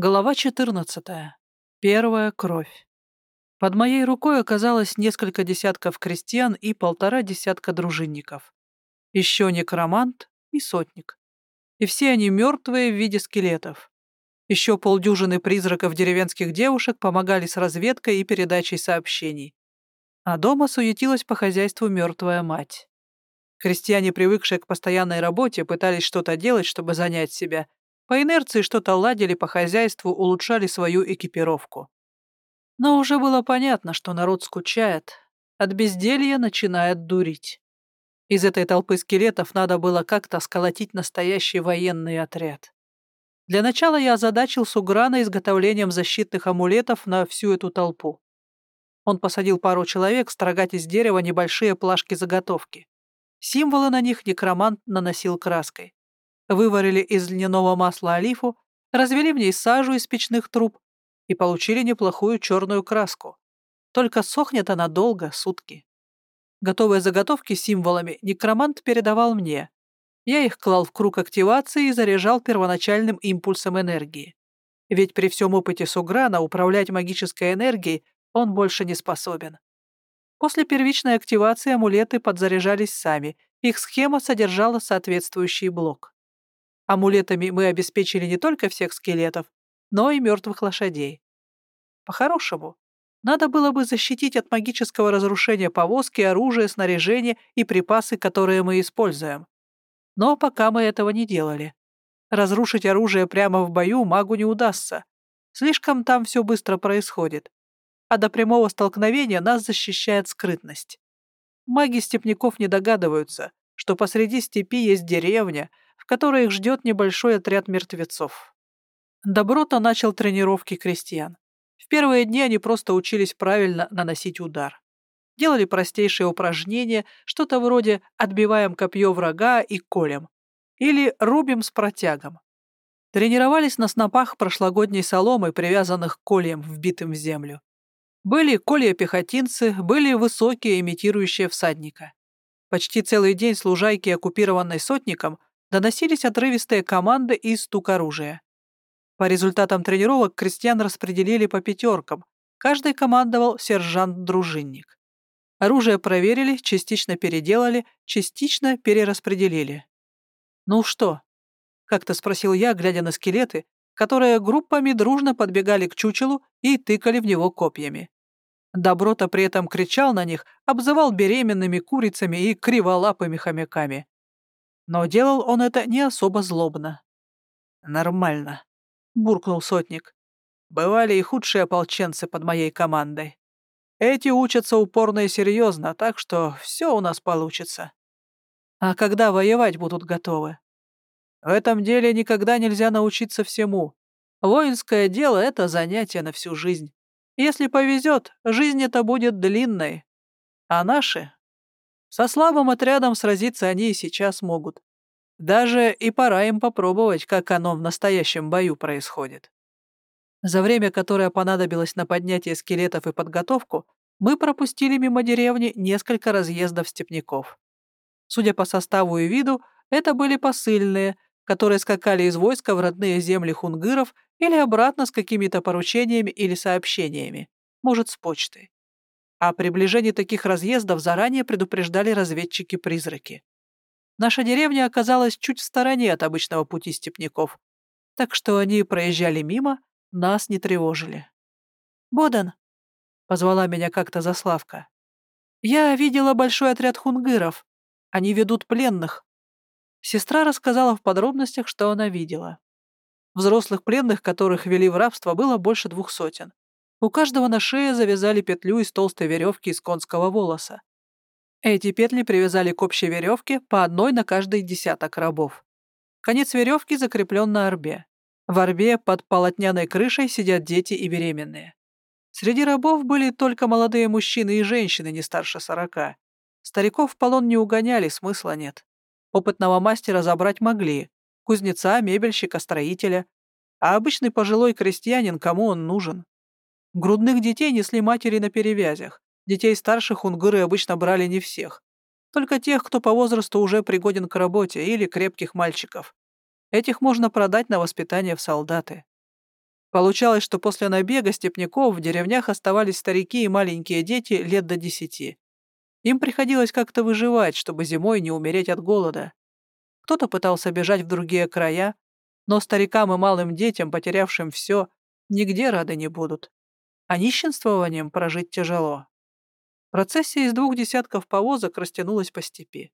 Глава 14. Первая кровь. Под моей рукой оказалось несколько десятков крестьян и полтора десятка дружинников. Еще некромант и сотник. И все они мертвые в виде скелетов. Еще полдюжины призраков деревенских девушек помогали с разведкой и передачей сообщений. А дома суетилась по хозяйству мертвая мать. Крестьяне, привыкшие к постоянной работе, пытались что-то делать, чтобы занять себя — по инерции что-то ладили по хозяйству, улучшали свою экипировку. Но уже было понятно, что народ скучает, от безделья начинает дурить. Из этой толпы скелетов надо было как-то сколотить настоящий военный отряд. Для начала я озадачил Суграна изготовлением защитных амулетов на всю эту толпу. Он посадил пару человек строгать из дерева небольшие плашки-заготовки. Символы на них некромант наносил краской выварили из льняного масла олифу, развели в ней сажу из печных труб и получили неплохую черную краску. Только сохнет она долго, сутки. Готовые заготовки с символами некромант передавал мне. Я их клал в круг активации и заряжал первоначальным импульсом энергии. Ведь при всем опыте Суграна управлять магической энергией он больше не способен. После первичной активации амулеты подзаряжались сами, их схема содержала соответствующий блок. Амулетами мы обеспечили не только всех скелетов, но и мертвых лошадей. По-хорошему, надо было бы защитить от магического разрушения повозки, оружие, снаряжение и припасы, которые мы используем. Но пока мы этого не делали. Разрушить оружие прямо в бою магу не удастся. Слишком там все быстро происходит. А до прямого столкновения нас защищает скрытность. Маги степняков не догадываются, что посреди степи есть деревня, которой их ждет небольшой отряд мертвецов. Доброта начал тренировки крестьян. В первые дни они просто учились правильно наносить удар. Делали простейшие упражнения, что-то вроде «отбиваем копье врага и колем» или «рубим с протягом». Тренировались на снопах прошлогодней соломы, привязанных к кольям, вбитым в землю. Были колья-пехотинцы, были высокие, имитирующие всадника. Почти целый день служайки, оккупированной сотником, доносились отрывистые команды и стук оружия. По результатам тренировок крестьян распределили по пятеркам, каждый командовал сержант-дружинник. Оружие проверили, частично переделали, частично перераспределили. «Ну что?» — как-то спросил я, глядя на скелеты, которые группами дружно подбегали к чучелу и тыкали в него копьями. Доброта при этом кричал на них, обзывал беременными курицами и криволапыми хомяками. Но делал он это не особо злобно. «Нормально», — буркнул сотник. «Бывали и худшие ополченцы под моей командой. Эти учатся упорно и серьезно, так что все у нас получится. А когда воевать будут готовы? В этом деле никогда нельзя научиться всему. Воинское дело — это занятие на всю жизнь. Если повезет, жизнь это будет длинной. А наши со слабым отрядом сразиться они и сейчас могут. Даже и пора им попробовать, как оно в настоящем бою происходит. За время, которое понадобилось на поднятие скелетов и подготовку, мы пропустили мимо деревни несколько разъездов степняков. Судя по составу и виду, это были посыльные, которые скакали из войска в родные земли хунгыров или обратно с какими-то поручениями или сообщениями, может, с почты. О приближении таких разъездов заранее предупреждали разведчики-призраки. Наша деревня оказалась чуть в стороне от обычного пути степняков, так что они проезжали мимо, нас не тревожили. «Бодан!» — позвала меня как-то Заславка. «Я видела большой отряд хунгыров. Они ведут пленных». Сестра рассказала в подробностях, что она видела. Взрослых пленных, которых вели в рабство, было больше двух сотен. У каждого на шее завязали петлю из толстой веревки из конского волоса. Эти петли привязали к общей веревке по одной на каждый десяток рабов. Конец веревки закреплен на орбе. В орбе под полотняной крышей сидят дети и беременные. Среди рабов были только молодые мужчины и женщины не старше сорока. Стариков в полон не угоняли, смысла нет. Опытного мастера забрать могли. Кузнеца, мебельщика, строителя. А обычный пожилой крестьянин, кому он нужен? Грудных детей несли матери на перевязях. Детей старших унгуры обычно брали не всех. Только тех, кто по возрасту уже пригоден к работе, или крепких мальчиков. Этих можно продать на воспитание в солдаты. Получалось, что после набега степняков в деревнях оставались старики и маленькие дети лет до десяти. Им приходилось как-то выживать, чтобы зимой не умереть от голода. Кто-то пытался бежать в другие края, но старикам и малым детям, потерявшим все, нигде рады не будут. А нищенствованием прожить тяжело. Процессия из двух десятков повозок растянулась по степи.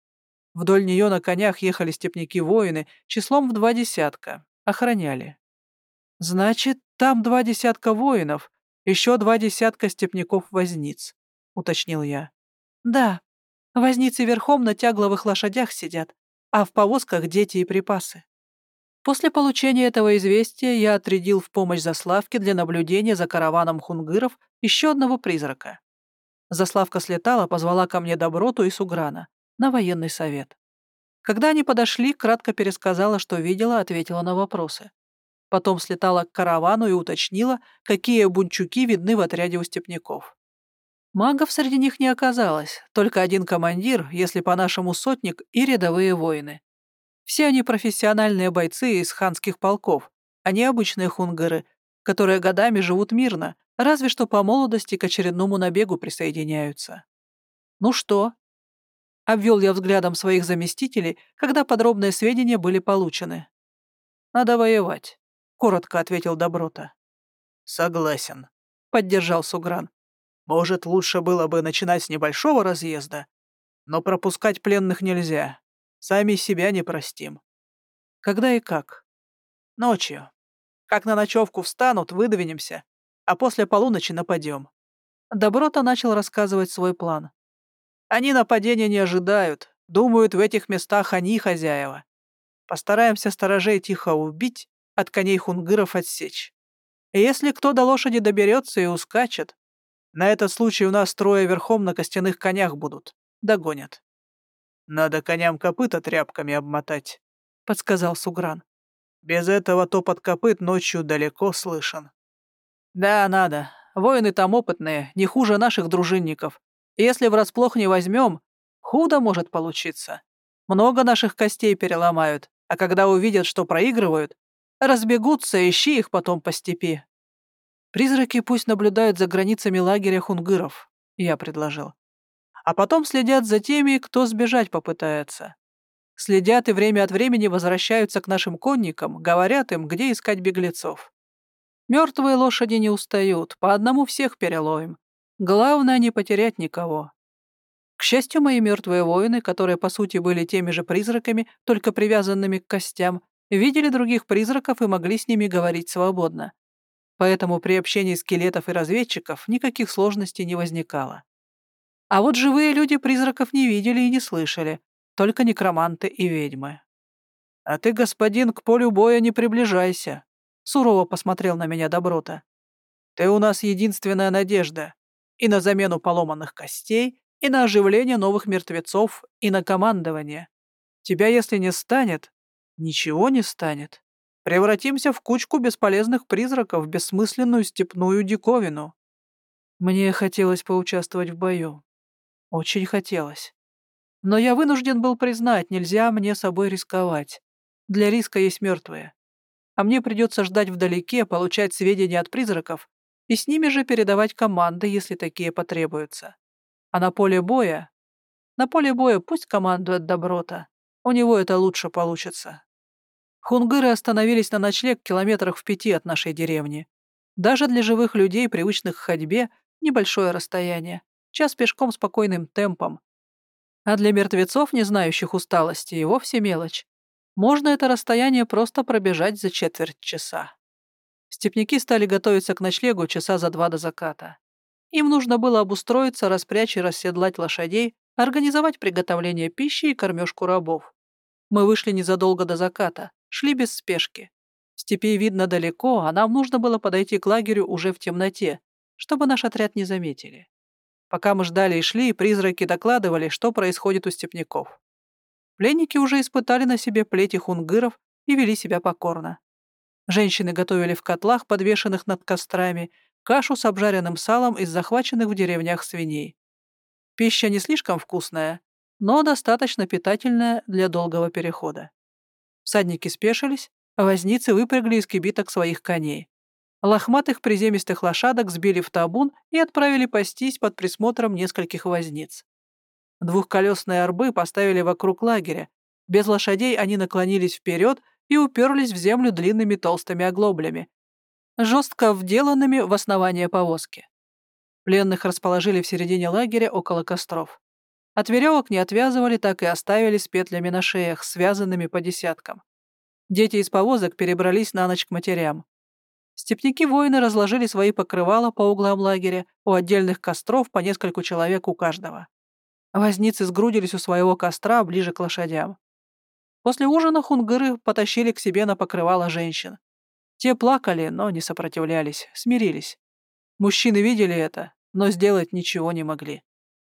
Вдоль нее на конях ехали степняки-воины, числом в два десятка, охраняли. Значит, там два десятка воинов, еще два десятка степняков-возниц, уточнил я. Да, возницы верхом на тягловых лошадях сидят, а в повозках дети и припасы. После получения этого известия я отрядил в помощь Заславке для наблюдения за караваном хунгыров еще одного призрака. Заславка слетала, позвала ко мне Доброту и Суграна на военный совет. Когда они подошли, кратко пересказала, что видела, ответила на вопросы. Потом слетала к каравану и уточнила, какие бунчуки видны в отряде у степняков. Магов среди них не оказалось, только один командир, если по-нашему сотник, и рядовые воины. Все они профессиональные бойцы из ханских полков, а не обычные хунгары, которые годами живут мирно, разве что по молодости к очередному набегу присоединяются. «Ну что?» Обвел я взглядом своих заместителей, когда подробные сведения были получены. «Надо воевать», — коротко ответил Доброта. «Согласен», — поддержал Сугран. «Может, лучше было бы начинать с небольшого разъезда, но пропускать пленных нельзя. Сами себя не простим». «Когда и как?» «Ночью. Как на ночевку встанут, выдвинемся, а после полуночи нападем». Доброта начал рассказывать свой план. «Они нападения не ожидают, думают, в этих местах они хозяева. Постараемся сторожей тихо убить, от коней хунгыров отсечь. И если кто до лошади доберется и ускачет, на этот случай у нас трое верхом на костяных конях будут. Догонят. Надо коням копыта тряпками обмотать, — подсказал Сугран. Без этого топот копыт ночью далеко слышен. Да, надо. Воины там опытные, не хуже наших дружинников. Если врасплох не возьмем, худо может получиться. Много наших костей переломают, а когда увидят, что проигрывают, Разбегутся, ищи их потом по степи. Призраки пусть наблюдают за границами лагеря хунгыров, я предложил. А потом следят за теми, кто сбежать попытается. Следят и время от времени возвращаются к нашим конникам, говорят им, где искать беглецов. Мертвые лошади не устают, по одному всех переловим. Главное, не потерять никого. К счастью, мои мертвые воины, которые по сути были теми же призраками, только привязанными к костям, видели других призраков и могли с ними говорить свободно. Поэтому при общении скелетов и разведчиков никаких сложностей не возникало. А вот живые люди призраков не видели и не слышали, только некроманты и ведьмы. «А ты, господин, к полю боя не приближайся», — сурово посмотрел на меня Доброта. «Ты у нас единственная надежда. И на замену поломанных костей, и на оживление новых мертвецов, и на командование. Тебя, если не станет, Ничего не станет. Превратимся в кучку бесполезных призраков, в бессмысленную степную диковину. Мне хотелось поучаствовать в бою. Очень хотелось. Но я вынужден был признать, нельзя мне собой рисковать. Для риска есть мертвые. А мне придется ждать вдалеке, получать сведения от призраков и с ними же передавать команды, если такие потребуются. А на поле боя... На поле боя пусть командует Доброта. У него это лучше получится. Хунгыры остановились на ночлег километрах в пяти от нашей деревни. Даже для живых людей, привычных к ходьбе, небольшое расстояние. Час пешком спокойным темпом. А для мертвецов, не знающих усталости, и вовсе мелочь. Можно это расстояние просто пробежать за четверть часа. Степняки стали готовиться к ночлегу часа за два до заката. Им нужно было обустроиться, распрячь и расседлать лошадей, организовать приготовление пищи и кормежку рабов. Мы вышли незадолго до заката, шли без спешки. Степи видно далеко, а нам нужно было подойти к лагерю уже в темноте, чтобы наш отряд не заметили. Пока мы ждали и шли, призраки докладывали, что происходит у степняков. Пленники уже испытали на себе плети хунгыров и вели себя покорно. Женщины готовили в котлах, подвешенных над кострами, кашу с обжаренным салом из захваченных в деревнях свиней. Пища не слишком вкусная, но достаточно питательная для долгого перехода. Всадники спешились, а возницы выпрягли из кибиток своих коней. Лохматых приземистых лошадок сбили в табун и отправили пастись под присмотром нескольких возниц. Двухколесные арбы поставили вокруг лагеря. Без лошадей они наклонились вперед и уперлись в землю длинными толстыми оглоблями, жестко вделанными в основание повозки. Пленных расположили в середине лагеря около костров. От веревок не отвязывали, так и оставили с петлями на шеях, связанными по десяткам. Дети из повозок перебрались на ночь к матерям. Степники-воины разложили свои покрывала по углам лагеря, у отдельных костров по нескольку человек у каждого. Возницы сгрудились у своего костра ближе к лошадям. После ужина хунгыры потащили к себе на покрывало женщин. Те плакали, но не сопротивлялись, смирились. Мужчины видели это, но сделать ничего не могли.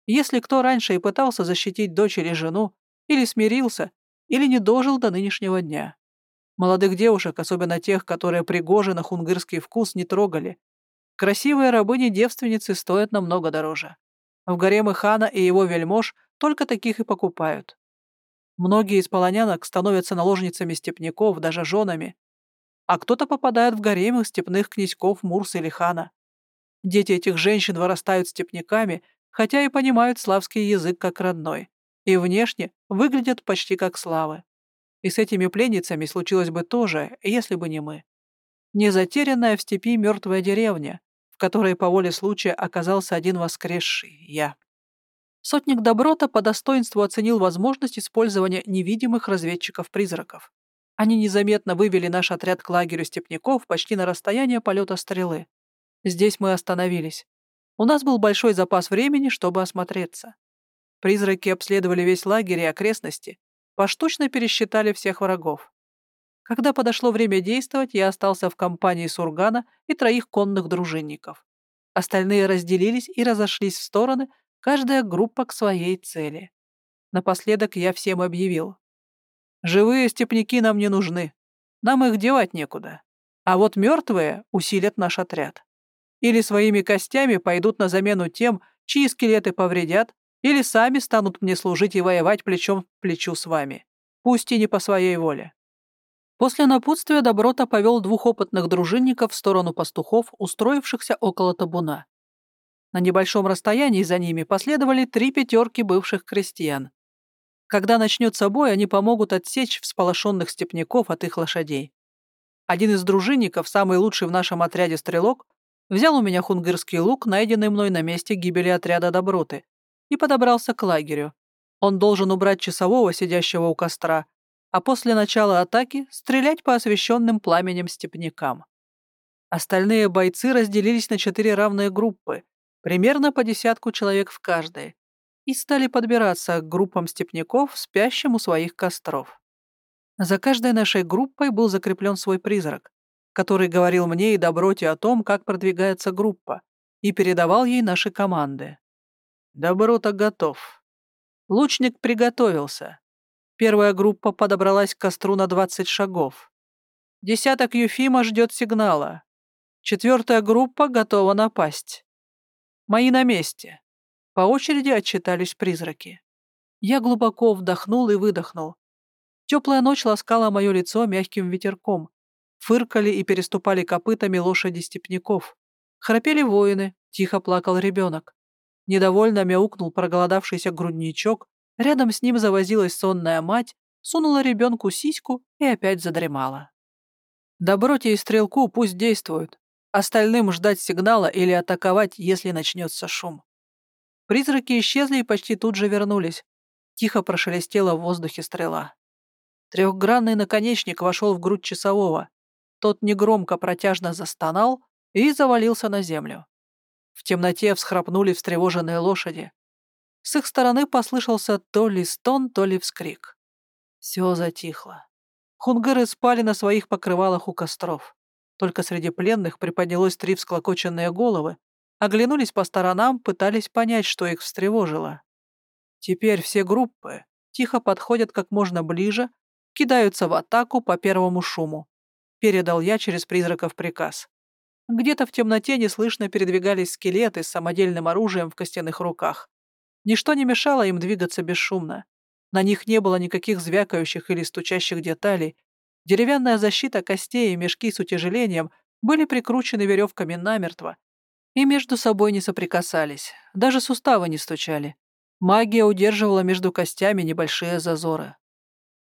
Если кто раньше и пытался защитить дочь или жену, или смирился, или не дожил до нынешнего дня. Молодых девушек, особенно тех, которые пригожи на хунгырский вкус, не трогали. Красивые рабыни-девственницы стоят намного дороже. В гаремы хана и его вельмож только таких и покупают. Многие из полонянок становятся наложницами степняков, даже женами. А кто-то попадает в гаремы степных князьков Мурса или хана. Дети этих женщин вырастают степняками, хотя и понимают славский язык как родной, и внешне выглядят почти как славы. И с этими пленницами случилось бы то же, если бы не мы. Не затерянная в степи мертвая деревня, в которой по воле случая оказался один воскресший — я. Сотник Доброта по достоинству оценил возможность использования невидимых разведчиков-призраков. Они незаметно вывели наш отряд к лагерю степняков почти на расстояние полета стрелы. Здесь мы остановились. У нас был большой запас времени, чтобы осмотреться. Призраки обследовали весь лагерь и окрестности, поштучно пересчитали всех врагов. Когда подошло время действовать, я остался в компании Сургана и троих конных дружинников. Остальные разделились и разошлись в стороны, каждая группа к своей цели. Напоследок я всем объявил. «Живые степняки нам не нужны. Нам их девать некуда. А вот мертвые усилят наш отряд. Или своими костями пойдут на замену тем, чьи скелеты повредят, или сами станут мне служить и воевать плечом к плечу с вами. Пусть и не по своей воле». После напутствия Доброта повел двух опытных дружинников в сторону пастухов, устроившихся около табуна. На небольшом расстоянии за ними последовали три пятерки бывших крестьян. Когда начнется бой, они помогут отсечь всполошенных степняков от их лошадей. Один из дружинников, самый лучший в нашем отряде стрелок, взял у меня хунгырский лук, найденный мной на месте гибели отряда Доброты, и подобрался к лагерю. Он должен убрать часового, сидящего у костра, а после начала атаки стрелять по освещенным пламенем степнякам. Остальные бойцы разделились на четыре равные группы, примерно по десятку человек в каждой, и стали подбираться к группам степняков, спящим у своих костров. За каждой нашей группой был закреплен свой призрак, который говорил мне и Доброте о том, как продвигается группа, и передавал ей наши команды. Доброта готов. Лучник приготовился. Первая группа подобралась к костру на 20 шагов. Десяток Юфима ждет сигнала. Четвертая группа готова напасть. Мои на месте. По очереди отчитались призраки. Я глубоко вдохнул и выдохнул. Теплая ночь ласкала мое лицо мягким ветерком. Фыркали и переступали копытами лошади степняков. Храпели воины, тихо плакал ребенок. Недовольно мяукнул проголодавшийся грудничок, рядом с ним завозилась сонная мать, сунула ребенку сиську и опять задремала. Доброте и стрелку пусть действуют, остальным ждать сигнала или атаковать, если начнется шум. Призраки исчезли и почти тут же вернулись. Тихо прошелестела в воздухе стрела. Трехгранный наконечник вошел в грудь часового. Тот негромко протяжно застонал и завалился на землю. В темноте всхрапнули встревоженные лошади. С их стороны послышался то ли стон, то ли вскрик. Все затихло. Хунгыры спали на своих покрывалах у костров. Только среди пленных приподнялось три всклокоченные головы, оглянулись по сторонам, пытались понять, что их встревожило. Теперь все группы тихо подходят как можно ближе, кидаются в атаку по первому шуму. Передал я через призраков приказ. Где-то в темноте неслышно передвигались скелеты с самодельным оружием в костяных руках. Ничто не мешало им двигаться бесшумно. На них не было никаких звякающих или стучащих деталей. Деревянная защита костей и мешки с утяжелением были прикручены веревками намертво и между собой не соприкасались, даже суставы не стучали. Магия удерживала между костями небольшие зазоры.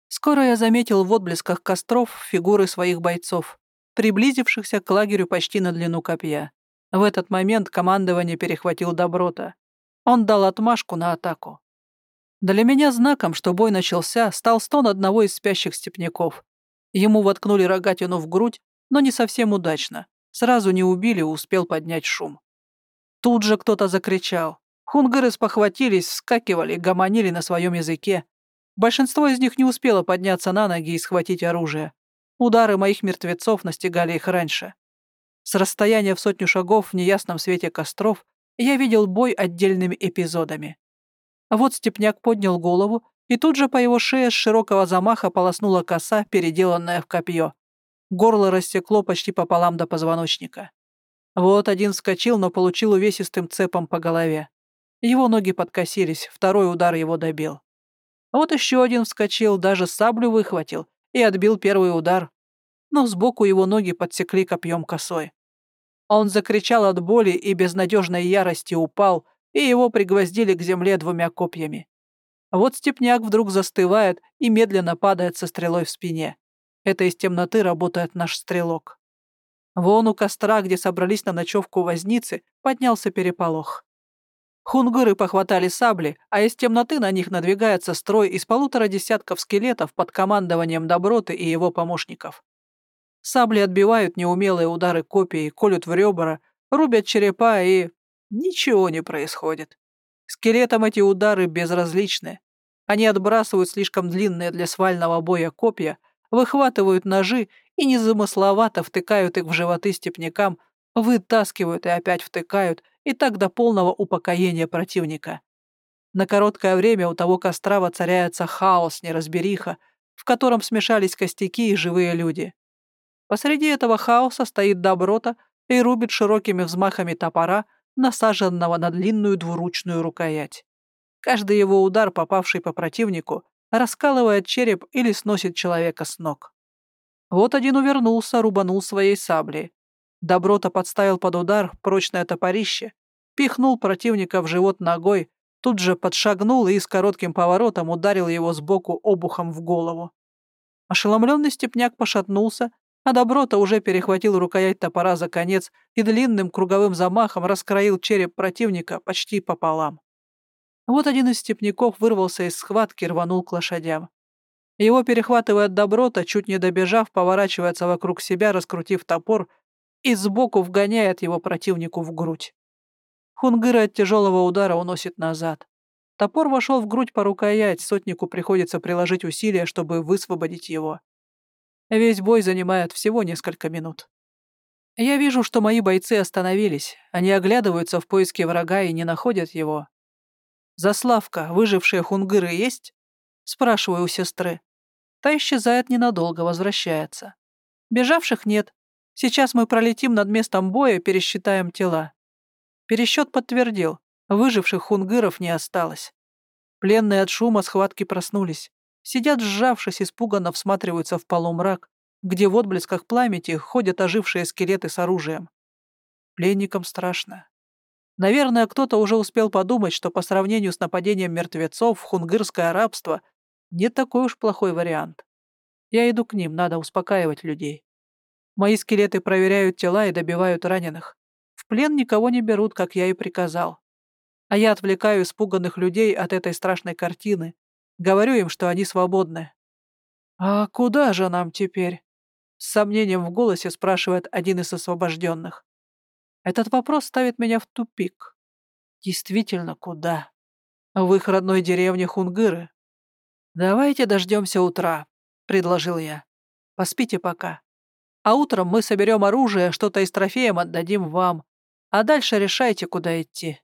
Скоро я заметил в отблесках костров фигуры своих бойцов, приблизившихся к лагерю почти на длину копья. В этот момент командование перехватил Доброта. Он дал отмашку на атаку. Для меня знаком, что бой начался, стал стон одного из спящих степняков. Ему воткнули рогатину в грудь, но не совсем удачно. Сразу не убили, успел поднять шум. Тут же кто-то закричал. Хунгыры спохватились, вскакивали, гомонили на своем языке. Большинство из них не успело подняться на ноги и схватить оружие. Удары моих мертвецов настигали их раньше. С расстояния в сотню шагов в неясном свете костров я видел бой отдельными эпизодами. Вот степняк поднял голову, и тут же по его шее с широкого замаха полоснула коса, переделанная в копье. Горло рассекло почти пополам до позвоночника. Вот один вскочил, но получил увесистым цепом по голове. Его ноги подкосились, второй удар его добил. Вот еще один вскочил, даже саблю выхватил и отбил первый удар. Но сбоку его ноги подсекли копьем косой. Он закричал от боли и безнадежной ярости упал, и его пригвоздили к земле двумя копьями. Вот степняк вдруг застывает и медленно падает со стрелой в спине. Это из темноты работает наш стрелок. Вон у костра, где собрались на ночевку возницы, поднялся переполох. Хунгуры похватали сабли, а из темноты на них надвигается строй из полутора десятков скелетов под командованием Доброты и его помощников. Сабли отбивают неумелые удары копий, колют в ребра, рубят черепа и Ничего не происходит. Скелетам эти удары безразличны. Они отбрасывают слишком длинные для свального боя копья, выхватывают ножи и незамысловато втыкают их в животы степнякам, вытаскивают и опять втыкают, и так до полного упокоения противника. На короткое время у того костра воцаряется хаос, неразбериха, в котором смешались костяки и живые люди. Посреди этого хаоса стоит Доброта и рубит широкими взмахами топора насаженного на длинную двуручную рукоять. Каждый его удар, попавший по противнику, раскалывает череп или сносит человека с ног. Вот один увернулся, рубанул своей саблей. Доброта подставил под удар прочное топорище, пихнул противника в живот ногой, тут же подшагнул и с коротким поворотом ударил его сбоку обухом в голову. Ошеломленный степняк пошатнулся, а Доброта уже перехватил рукоять топора за конец и длинным круговым замахом раскроил череп противника почти пополам. Вот один из степняков вырвался из схватки и рванул к лошадям. Его перехватывает Доброта, чуть не добежав, поворачивается вокруг себя, раскрутив топор, и сбоку вгоняет его противнику в грудь. Хунгыра от тяжелого удара уносит назад. Топор вошел в грудь по рукоять, сотнику приходится приложить усилия, чтобы высвободить его. Весь бой занимает всего несколько минут. Я вижу, что мои бойцы остановились. Они оглядываются в поиске врага и не находят его. «Заславка, выжившие хунгыры есть?» Спрашиваю у сестры. Та исчезает ненадолго, возвращается. Бежавших нет. Сейчас мы пролетим над местом боя, пересчитаем тела. Пересчет подтвердил. Выживших хунгыров не осталось. Пленные от шума схватки проснулись. Сидят сжавшись, испуганно всматриваются в полумрак, где в отблесках пламени ходят ожившие скелеты с оружием. Пленникам страшно. Наверное, кто-то уже успел подумать, что по сравнению с нападением мертвецов хунгырское рабство не такой уж плохой вариант. Я иду к ним, надо успокаивать людей. Мои скелеты проверяют тела и добивают раненых. В плен никого не берут, как я и приказал. А я отвлекаю испуганных людей от этой страшной картины, Говорю им, что они свободны. «А куда же нам теперь?» С сомнением в голосе спрашивает один из освобожденных. Этот вопрос ставит меня в тупик. Действительно, куда? В их родной деревне Хунгыры. «Давайте дождемся утра», — предложил я. «Поспите пока. А утром мы соберем оружие, что-то из трофеем отдадим вам, а дальше решайте, куда идти».